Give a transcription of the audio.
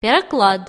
переклад.